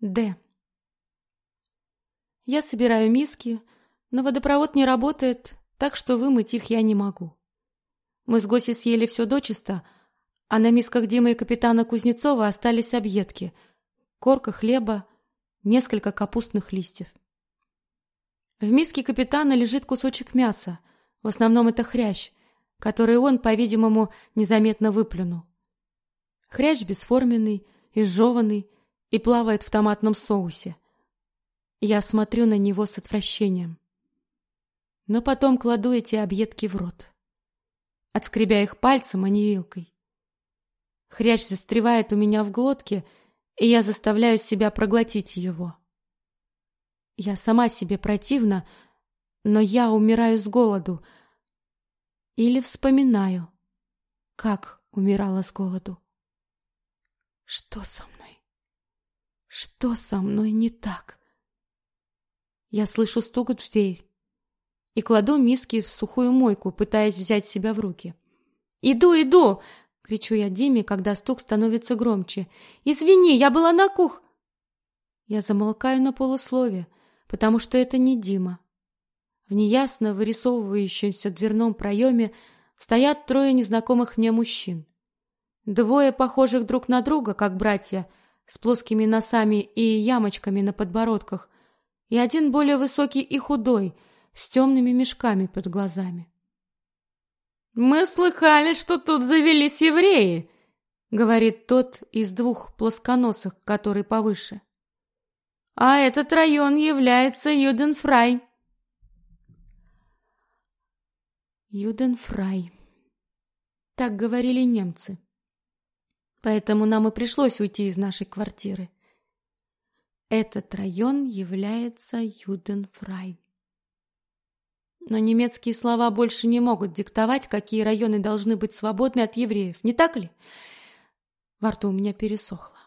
Д. Я собираю миски, но водопровод не работает, так что вымыть их я не могу. Мы с Госей съели все дочисто, а на мисках Димы и капитана Кузнецова остались объедки, корка хлеба, несколько капустных листьев. В миске капитана лежит кусочек мяса, в основном это хрящ, который он, по-видимому, незаметно выплюнул. Хрящ бесформенный, изжеванный и плавает в томатном соусе. Я смотрю на него с отвращением. Но потом кладу эти объедки в рот, отскребя их пальцем, а не вилкой. Хрящ застревает у меня в глотке, и я заставляю себя проглотить его. Я сама себе противна, но я умираю с голоду или вспоминаю, как умирала с голоду. Что со мной? Что со мной не так? Я слышу стук в дверь и кладу миски в сухую мойку, пытаясь взять себя в руки. «Иду, иду!» — кричу я Диме, когда стук становится громче. «Извини, я была на кух...» Я замолкаю на полуслове, потому что это не Дима. В неясно вырисовывающемся дверном проеме стоят трое незнакомых мне мужчин. Двое похожих друг на друга, как братья, с плоскими носами и ямочками на подбородках, и один более высокий и худой, с темными мешками под глазами. «Мы слыхали, что тут завелись евреи», — говорит тот из двух плосконосых, который повыше. «А этот район является Юденфрай». Юденфрай. Так говорили немцы. Поэтому нам и пришлось уйти из нашей квартиры. Этот район является Юденфрай. Но немецкие слова больше не могут диктовать, какие районы должны быть свободны от евреев, не так ли? Во рту у меня пересохло.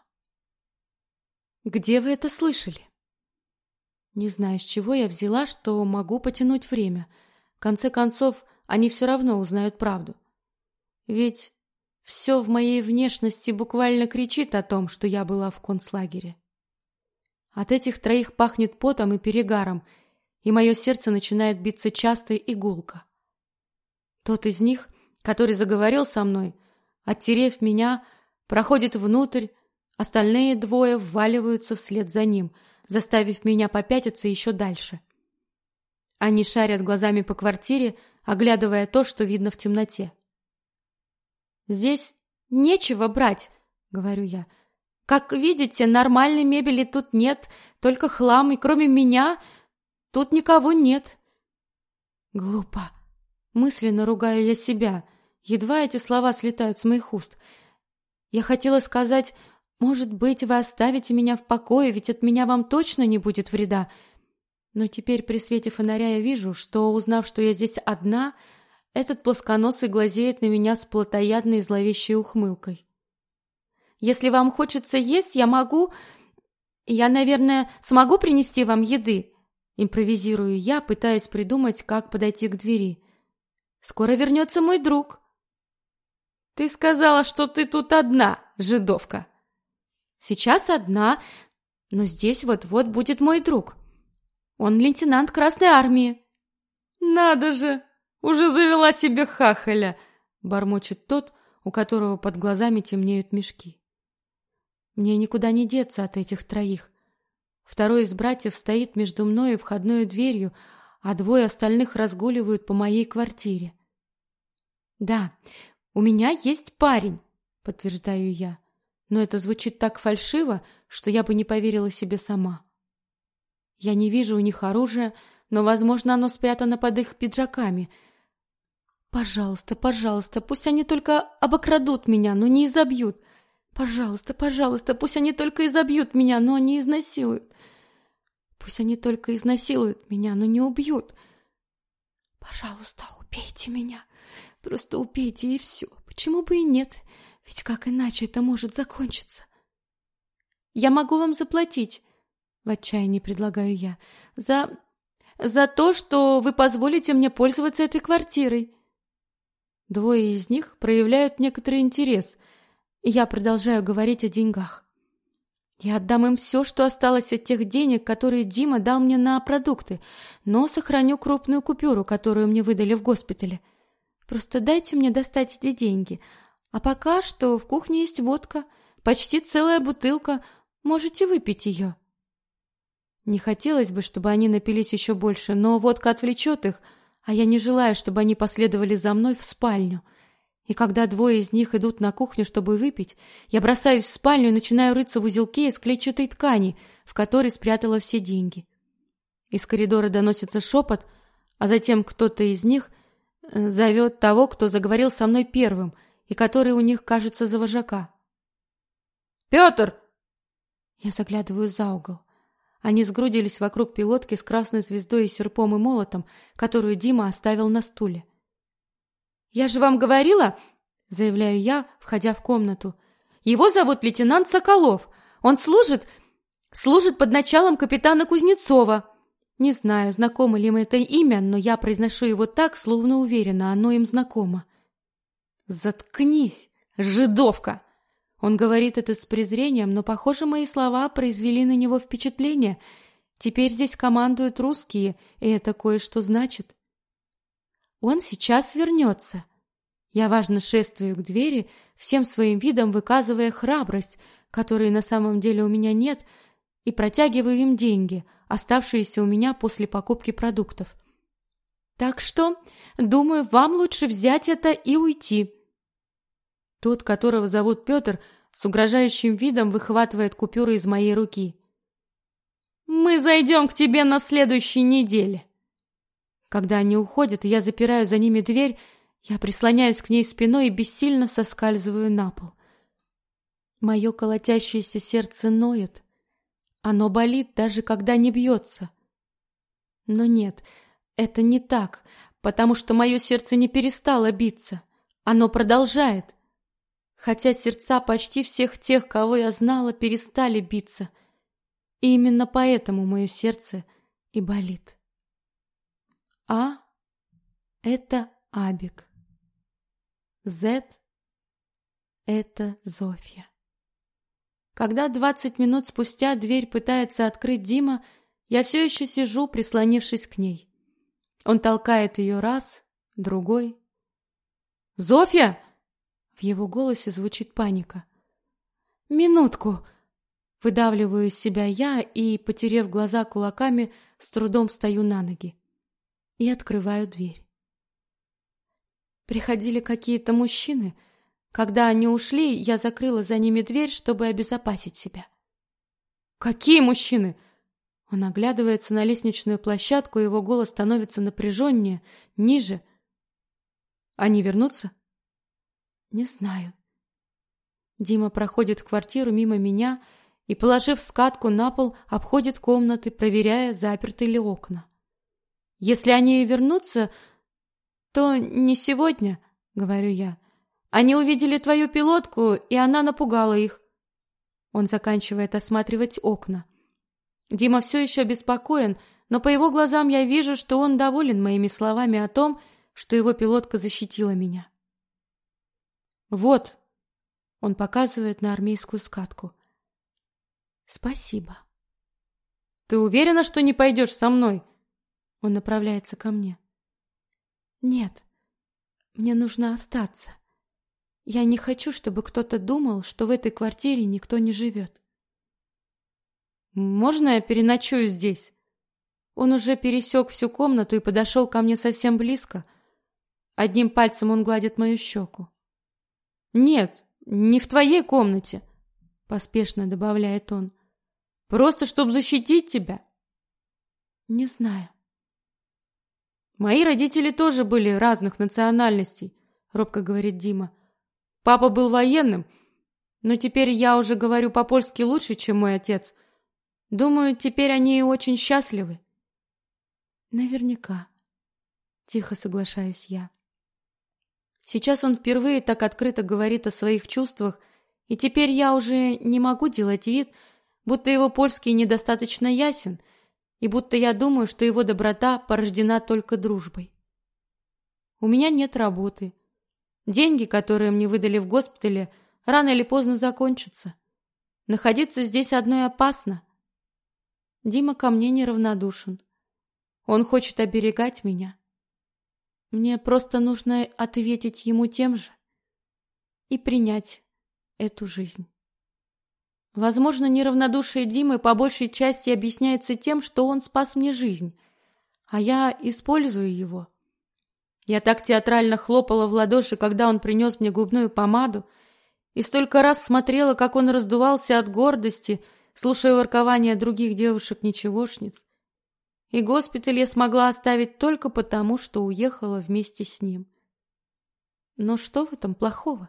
Где вы это слышали? Не знаю, с чего я взяла, что могу потянуть время. В конце концов, они все равно узнают правду. Ведь все в моей внешности буквально кричит о том, что я была в концлагере. От этих троих пахнет потом и перегаром, и мое сердце начинает биться часто и гулко. Тот из них, который заговорил со мной, оттерев меня, проходит внутрь, остальные двое вваливаются вслед за ним, заставив меня попятиться еще дальше. Они шарят глазами по квартире, оглядывая то, что видно в темноте. Здесь нечего брать, говорю я. Как видите, нормальной мебели тут нет, только хлам, и кроме меня тут никого нет. Глупо. Мысленно ругаю я себя. Едва эти слова слетают с моих уст. Я хотела сказать, может быть, вы оставите меня в покое, ведь от меня вам точно не будет вреда. Но теперь при свете фонаря я вижу, что, узнав, что я здесь одна, этот плосконосый глазеет на меня с плотоядной и зловещей ухмылкой. Если вам хочется есть, я могу... Я, наверное, смогу принести вам еды. Импровизирую я, пытаясь придумать, как подойти к двери. Скоро вернется мой друг. Ты сказала, что ты тут одна, жидовка. Сейчас одна, но здесь вот-вот будет мой друг. Он лейтенант Красной Армии. Надо же! Уже завела себе хахаля, бормочет тот, у которого под глазами темнеют мешки. Мне никуда не деться от этих троих. Второй из братьев стоит между мной и входной дверью, а двое остальных разгуливают по моей квартире. Да, у меня есть парень, подтверждаю я. Но это звучит так фальшиво, что я бы не поверила себе сама. Я не вижу у них оружия, но, возможно, оно спрятано под их пиджаками — Пожалуйста, пожалуйста, пусть они только обокрадут меня, но не изобьют. Пожалуйста, пожалуйста, пусть они только изобьют меня, но не изнасилуют. Пусть они только изнасилуют меня, но не убьют. Пожалуйста, убейте меня. Просто убейте и все. Почему бы и нет? Ведь как иначе это может закончиться? Я могу вам заплатить, в отчаянии предлагаю я, за за то, что вы позволите мне пользоваться этой квартирой. Двое из них проявляют некоторый интерес, и я продолжаю говорить о деньгах. Я отдам им все, что осталось от тех денег, которые Дима дал мне на продукты, но сохраню крупную купюру, которую мне выдали в госпитале. Просто дайте мне достать эти деньги. А пока что в кухне есть водка, почти целая бутылка. Можете выпить ее. Не хотелось бы, чтобы они напились еще больше, но водка отвлечет их, а я не желаю, чтобы они последовали за мной в спальню. И когда двое из них идут на кухню, чтобы выпить, я бросаюсь в спальню и начинаю рыться в узелке из клетчатой ткани, в которой спрятала все деньги. Из коридора доносится шепот, а затем кто-то из них э, зовет того, кто заговорил со мной первым и который у них кажется за вожака. «Петр!» Я заглядываю за угол. Они сгрудились вокруг пилотки с красной звездой и серпом и молотом, которую Дима оставил на стуле. «Я же вам говорила!» — заявляю я, входя в комнату. «Его зовут лейтенант Соколов. Он служит... служит под началом капитана Кузнецова». Не знаю, знакомо ли им это имя, но я произношу его так, словно уверена, оно им знакомо. «Заткнись, жидовка!» Он говорит это с презрением, но, похоже, мои слова произвели на него впечатление. Теперь здесь командуют русские, и это кое-что значит. Он сейчас вернется. Я важно шествую к двери, всем своим видом выказывая храбрость, которой на самом деле у меня нет, и протягиваю им деньги, оставшиеся у меня после покупки продуктов. Так что, думаю, вам лучше взять это и уйти. Тот, которого зовут Петр, с угрожающим видом выхватывает купюры из моей руки. Мы зайдем к тебе на следующей неделе. Когда они уходят, я запираю за ними дверь, я прислоняюсь к ней спиной и бессильно соскальзываю на пол. Мое колотящееся сердце ноет. Оно болит, даже когда не бьется. Но нет, это не так, потому что мое сердце не перестало биться. Оно продолжает. Хотя сердца почти всех тех, кого я знала, перестали биться. И именно поэтому мое сердце и болит. А – это Абик. З – это Зофья. Когда двадцать минут спустя дверь пытается открыть Дима, я все еще сижу, прислонившись к ней. Он толкает ее раз, другой. «Зофья!» В его голосе звучит паника. «Минутку!» Выдавливаю из себя я и, потерев глаза кулаками, с трудом встаю на ноги и открываю дверь. Приходили какие-то мужчины. Когда они ушли, я закрыла за ними дверь, чтобы обезопасить себя. Какие мужчины? Он оглядывается на лестничную площадку, его голос становится напряженнее, ниже. Они вернутся? Не знаю. Дима проходит в квартиру мимо меня и, положив скатку на пол, обходит комнаты, проверяя, заперты ли окна. Если они вернутся, то не сегодня, говорю я. Они увидели твою пилотку, и она напугала их. Он заканчивает осматривать окна. Дима все еще обеспокоен, но по его глазам я вижу, что он доволен моими словами о том, что его пилотка защитила меня. Вот, он показывает на армейскую скатку. Спасибо. Ты уверена, что не пойдешь со мной? Он направляется ко мне. Нет, мне нужно остаться. Я не хочу, чтобы кто-то думал, что в этой квартире никто не живет. Можно я переночую здесь? Он уже пересек всю комнату и подошел ко мне совсем близко. Одним пальцем он гладит мою щеку. Нет, не в твоей комнате, поспешно добавляет он. Просто чтобы защитить тебя. Не знаю. Мои родители тоже были разных национальностей, робко говорит Дима. Папа был военным, но теперь я уже говорю по-польски лучше, чем мой отец. Думаю, теперь они очень счастливы. Наверняка, тихо соглашаюсь я. Сейчас он впервые так открыто говорит о своих чувствах, и теперь я уже не могу делать вид, будто его польский недостаточно ясен — и будто я думаю, что его доброта порождена только дружбой. У меня нет работы. Деньги, которые мне выдали в госпитале, рано или поздно закончатся. Находиться здесь одной опасно. Дима ко мне неравнодушен. Он хочет оберегать меня. Мне просто нужно ответить ему тем же и принять эту жизнь. Возможно, неравнодушие Димы по большей части объясняется тем, что он спас мне жизнь, а я использую его. Я так театрально хлопала в ладоши, когда он принес мне губную помаду, и столько раз смотрела, как он раздувался от гордости, слушая воркование других девушек-ничегошниц. И госпиталь я смогла оставить только потому, что уехала вместе с ним. Но что в этом плохого?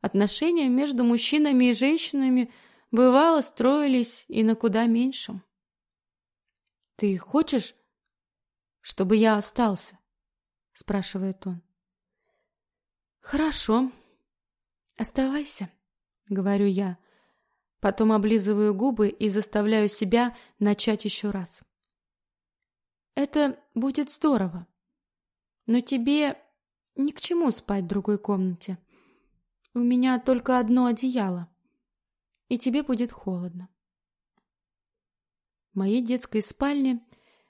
Отношения между мужчинами и женщинами бывало строились и на куда меньшем. Ты хочешь, чтобы я остался? спрашивает он. Хорошо. Оставайся, говорю я. Потом облизываю губы и заставляю себя начать еще раз. Это будет здорово. Но тебе ни к чему спать в другой комнате. У меня только одно одеяло. И тебе будет холодно. В моей детской спальне,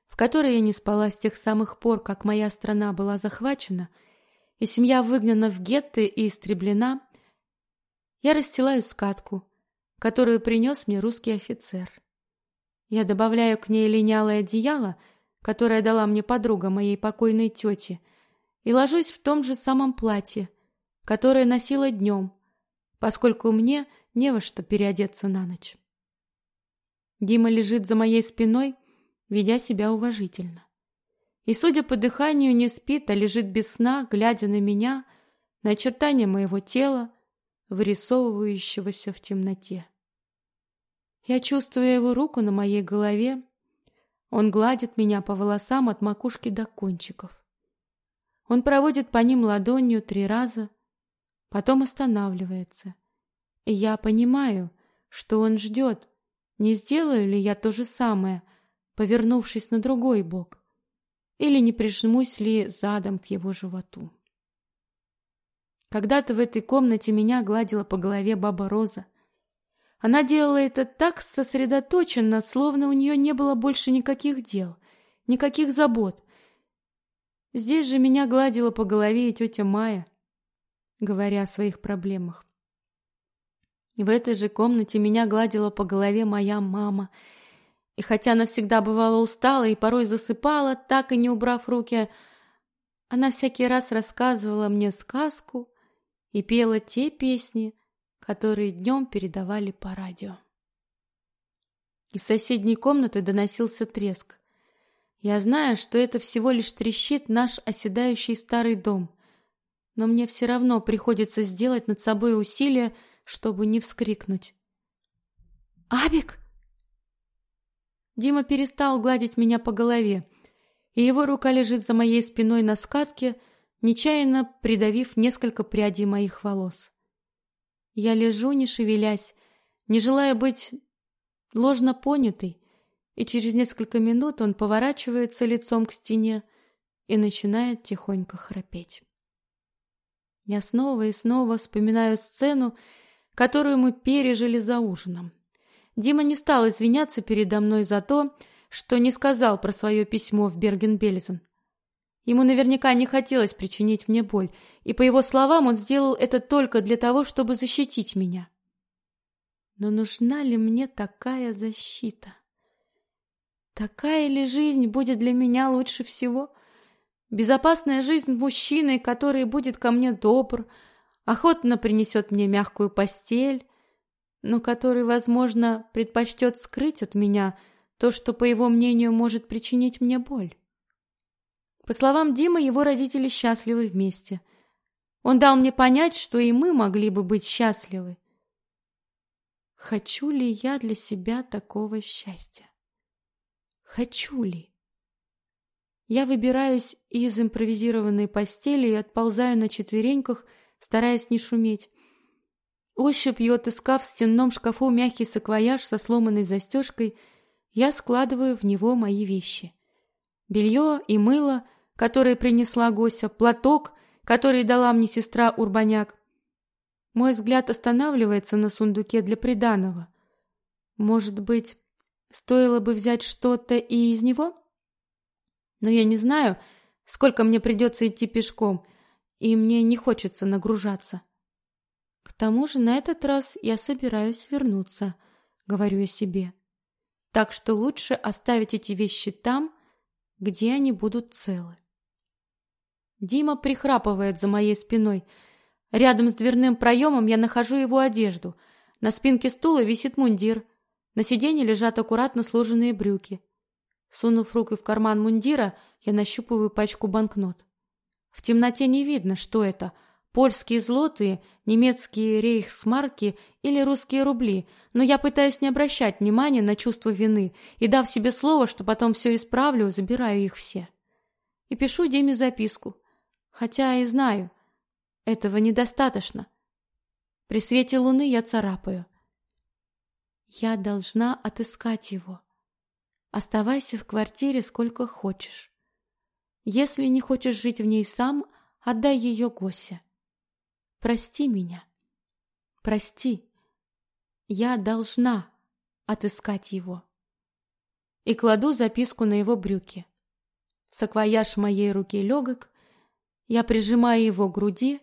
в которой я не спала с тех самых пор, как моя страна была захвачена, и семья выгнана в гетто и истреблена, я расстилаю скатку, которую принес мне русский офицер. Я добавляю к ней линялое одеяло, которое дала мне подруга моей покойной тети, и ложусь в том же самом платье, которое носила днем, поскольку мне не во что переодеться на ночь. Дима лежит за моей спиной, ведя себя уважительно. И, судя по дыханию, не спит, а лежит без сна, глядя на меня, на очертания моего тела, вырисовывающегося в темноте. Я чувствую его руку на моей голове. Он гладит меня по волосам от макушки до кончиков. Он проводит по ним ладонью три раза, потом останавливается. И я понимаю, что он ждет, не сделаю ли я то же самое, повернувшись на другой бок, или не прижмусь ли задом к его животу. Когда-то в этой комнате меня гладила по голове баба Роза. Она делала это так сосредоточенно, словно у нее не было больше никаких дел, никаких забот. Здесь же меня гладила по голове и тетя Майя, говоря о своих проблемах. В этой же комнате меня гладила по голове моя мама. И хотя она всегда бывала устала и порой засыпала, так и не убрав руки, она всякий раз рассказывала мне сказку и пела те песни, которые днем передавали по радио. Из соседней комнаты доносился треск. Я знаю, что это всего лишь трещит наш оседающий старый дом, но мне все равно приходится сделать над собой усилие, чтобы не вскрикнуть. «Абик!» Дима перестал гладить меня по голове, и его рука лежит за моей спиной на скатке, нечаянно придавив несколько прядей моих волос. Я лежу, не шевелясь, не желая быть ложно понятой, и через несколько минут он поворачивается лицом к стене и начинает тихонько храпеть. Я снова и снова вспоминаю сцену, которую мы пережили за ужином. Дима не стал извиняться передо мной за то, что не сказал про свое письмо в Берген-Бельзен. Ему наверняка не хотелось причинить мне боль, и по его словам он сделал это только для того, чтобы защитить меня. Но нужна ли мне такая защита? Такая ли жизнь будет для меня лучше всего? Безопасная жизнь с мужчиной, который будет ко мне добр, охотно принесет мне мягкую постель, но который, возможно, предпочтет скрыть от меня то, что, по его мнению, может причинить мне боль. По словам Димы, его родители счастливы вместе. Он дал мне понять, что и мы могли бы быть счастливы. Хочу ли я для себя такого счастья? Хочу ли? Я выбираюсь из импровизированной постели и отползаю на четвереньках, стараясь не шуметь. Ощупью отыскав в стенном шкафу мягкий саквояж со сломанной застежкой, я складываю в него мои вещи. Белье и мыло, которые принесла Гося, платок, который дала мне сестра Урбаняк. Мой взгляд останавливается на сундуке для приданого. Может быть, стоило бы взять что-то и из него? Но я не знаю, сколько мне придется идти пешком, и мне не хочется нагружаться. К тому же на этот раз я собираюсь вернуться, говорю я себе. Так что лучше оставить эти вещи там, где они будут целы. Дима прихрапывает за моей спиной. Рядом с дверным проемом я нахожу его одежду. На спинке стула висит мундир. На сиденье лежат аккуратно сложенные брюки. Сунув руку в карман мундира, я нащупываю пачку банкнот. В темноте не видно, что это — польские злотые, немецкие рейхсмарки или русские рубли, но я пытаюсь не обращать внимания на чувство вины и, дав себе слово, что потом все исправлю, забираю их все. И пишу Диме записку. Хотя и знаю, этого недостаточно. При свете луны я царапаю. Я должна отыскать его. Оставайся в квартире сколько хочешь. Если не хочешь жить в ней сам, отдай ее Госе. Прости меня. Прости. Я должна отыскать его. И кладу записку на его брюки. Саквояж моей руки легок, я прижимаю его к груди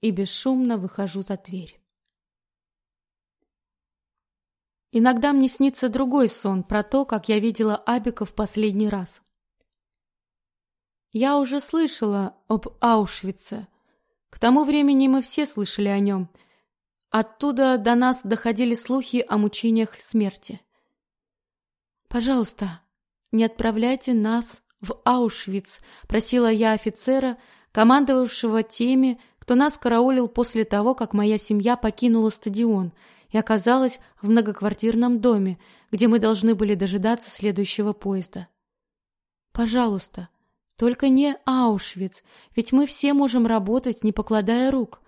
и бесшумно выхожу за дверь. Иногда мне снится другой сон про то, как я видела Абика в последний раз. Я уже слышала об Аушвице, к тому времени мы все слышали о нем. Оттуда до нас доходили слухи о мучениях и смерти. «Пожалуйста, не отправляйте нас в Аушвиц», — просила я офицера, командовавшего теми, кто нас караулил после того, как моя семья покинула стадион и оказалась в многоквартирном доме, где мы должны были дожидаться следующего поезда. «Пожалуйста, только не Аушвиц, ведь мы все можем работать, не покладая рук.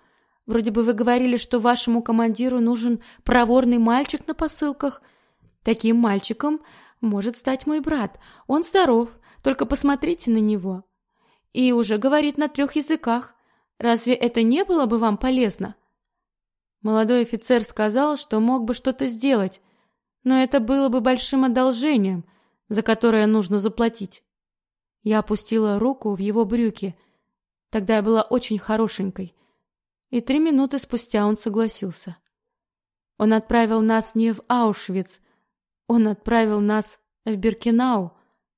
Вроде бы вы говорили, что вашему командиру нужен проворный мальчик на посылках. Таким мальчиком может стать мой брат. Он здоров, только посмотрите на него. И уже говорит на трех языках. Разве это не было бы вам полезно? Молодой офицер сказал, что мог бы что-то сделать, но это было бы большим одолжением, за которое нужно заплатить. Я опустила руку в его брюки. Тогда я была очень хорошенькой. И три минуты спустя он согласился. Он отправил нас не в Аушвиц, он отправил нас в Биркенау,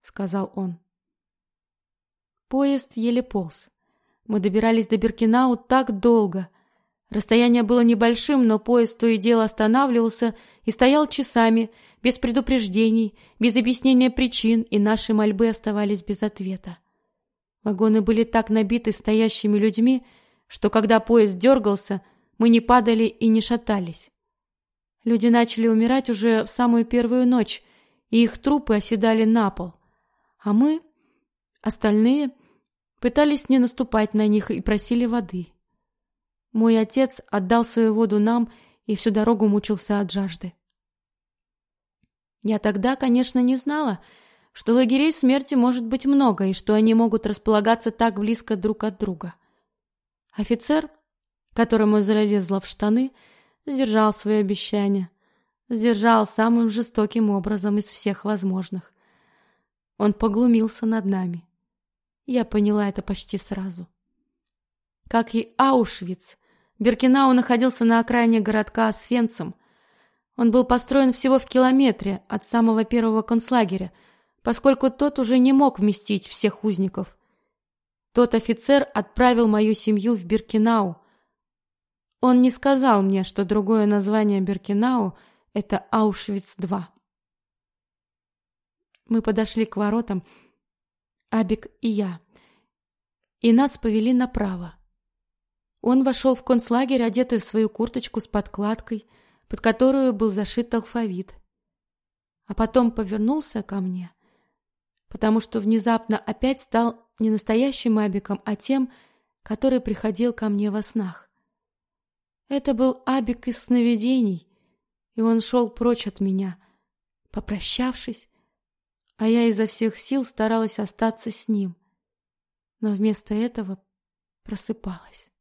сказал он. Поезд еле полз. Мы добирались до Биркенау так долго. Расстояние было небольшим, но поезд то и дело останавливался и стоял часами, без предупреждений, без объяснения причин, и наши мольбы оставались без ответа. Вагоны были так набиты стоящими людьми, что когда поезд дергался, мы не падали и не шатались. Люди начали умирать уже в самую первую ночь, и их трупы оседали на пол. А мы, остальные, пытались не наступать на них и просили воды. Мой отец отдал свою воду нам и всю дорогу мучился от жажды. Я тогда, конечно, не знала, что лагерей смерти может быть много и что они могут располагаться так близко друг от друга. Офицер, которому залезла в штаны, сдержал свои обещания, сдержал самым жестоким образом из всех возможных. Он поглумился над нами. Я поняла это почти сразу. Как и Аушвиц, Беркинау находился на окраине городка Освенцим, он был построен всего в километре от самого первого концлагеря, поскольку тот уже не мог вместить всех узников. Тот офицер отправил мою семью в Биркинау. Он не сказал мне, что другое название Биркинау — это Аушвиц-2. Мы подошли к воротам, Абик и я, и нас повели направо. Он вошел в концлагерь, одетый в свою курточку с подкладкой, под которую был зашит алфавит. А потом повернулся ко мне, потому что внезапно опять стал не настоящим Абиком, а тем, который приходил ко мне во снах. Это был Абик из сновидений, и он шел прочь от меня, попрощавшись, а я изо всех сил старалась остаться с ним, но вместо этого просыпалась.